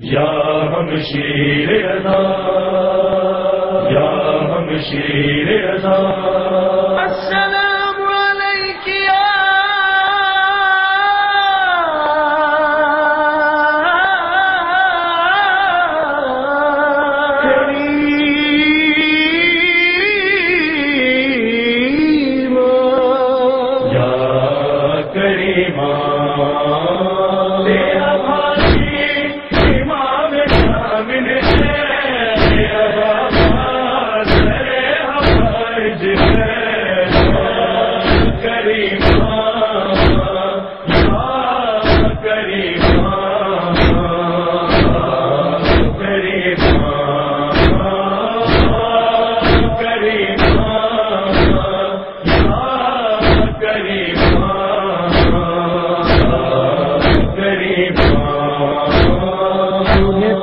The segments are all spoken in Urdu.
یا ہم شیر رضا یا ہم شیر رضا۔ السلام علیک یا کریم۔ یا کریما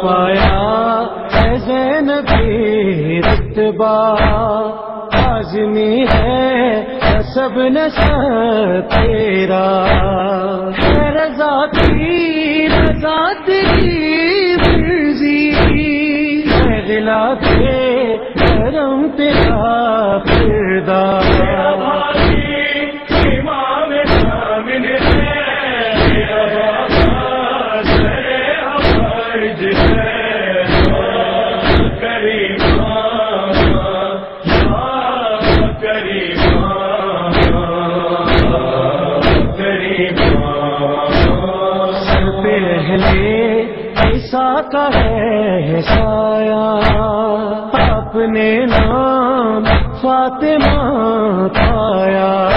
پایا ہے زینبی رتبہ لازمی ہے سب نسب تیرا۔ ہے رضا کی، رضا تیری مرضی۔ ہے غلا کے کرم تیرا کردار۔ کا ہے سایہ۔ اپنے نام فاطمہ پایا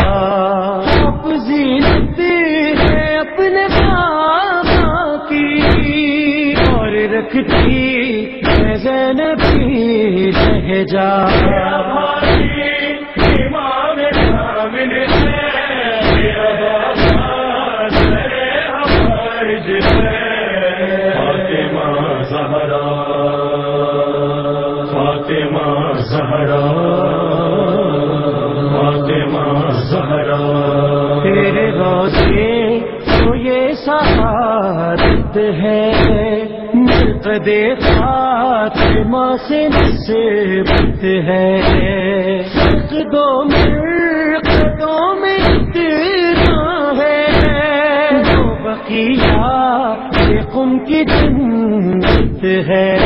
اب زینتی ہے اپنے بابا کی۔ اور رکھتی ہے زینبی شہجا زہرا فاطمہ زہرا فاطمہ زہرا۔ تیرے روزے تو یہ سہارت ہے۔ مرقد فاطمہ سے نسبت ہے۔ دو مرقدوں میں اتنا ہے۔ جو بقیہ ان کی جنت ہے۔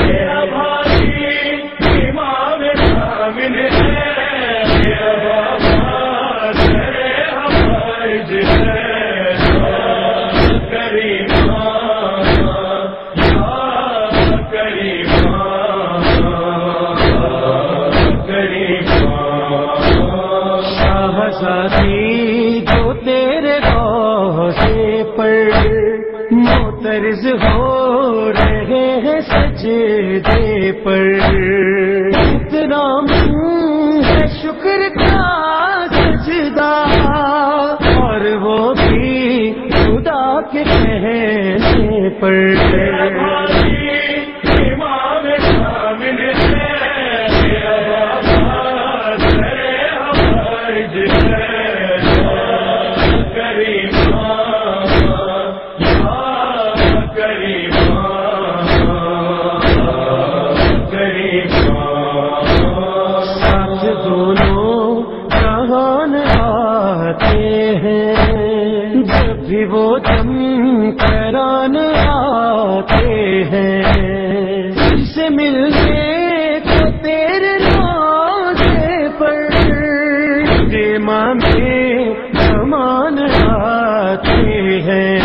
شاہزادی ہو رہے ہیں سجدے پر۔ اتنا ہے شکر کا سجدہ۔ اور وہ بھی خدا کے کہنے پر۔ بھی وہ جم کران آتے ہیں سے ملنے کو تیرے روزے پر ماں میں سامان آتے ہیں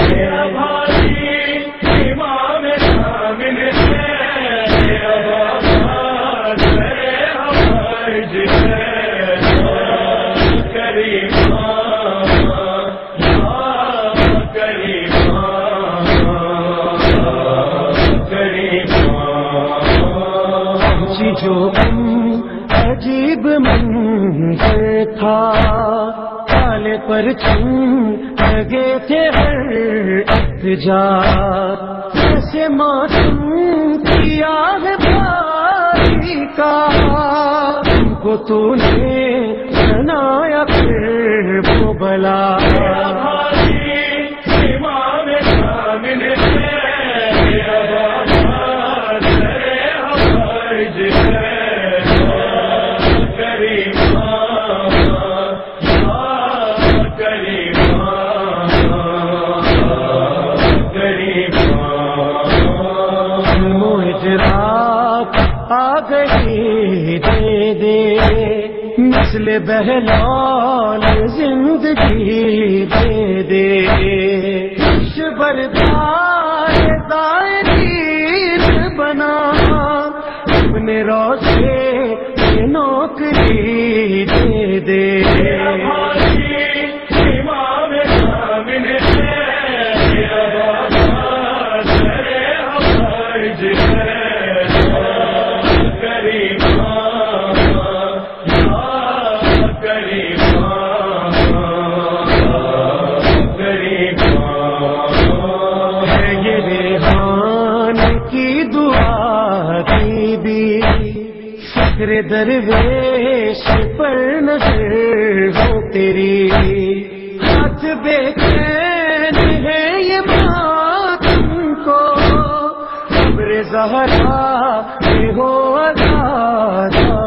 پہنچی جو عجیب منظر تھا۔ کالے پر چم لگے تھے ہر اتجا جیسے معصوم کیا ہے بھائی کا۔ تم کو تو نے بنایا پھر وہ بلا۔ مثل بہلال زندگی دے دے خوش بردار دائرین بنا اپنے روشے نوکری دے دے ہماری بھی فکر درویش پر نظر ہو تیری۔ ہاتھ بے چین ہے یہ بات ماتم کو۔ خبر زہرا ہو آزاد۔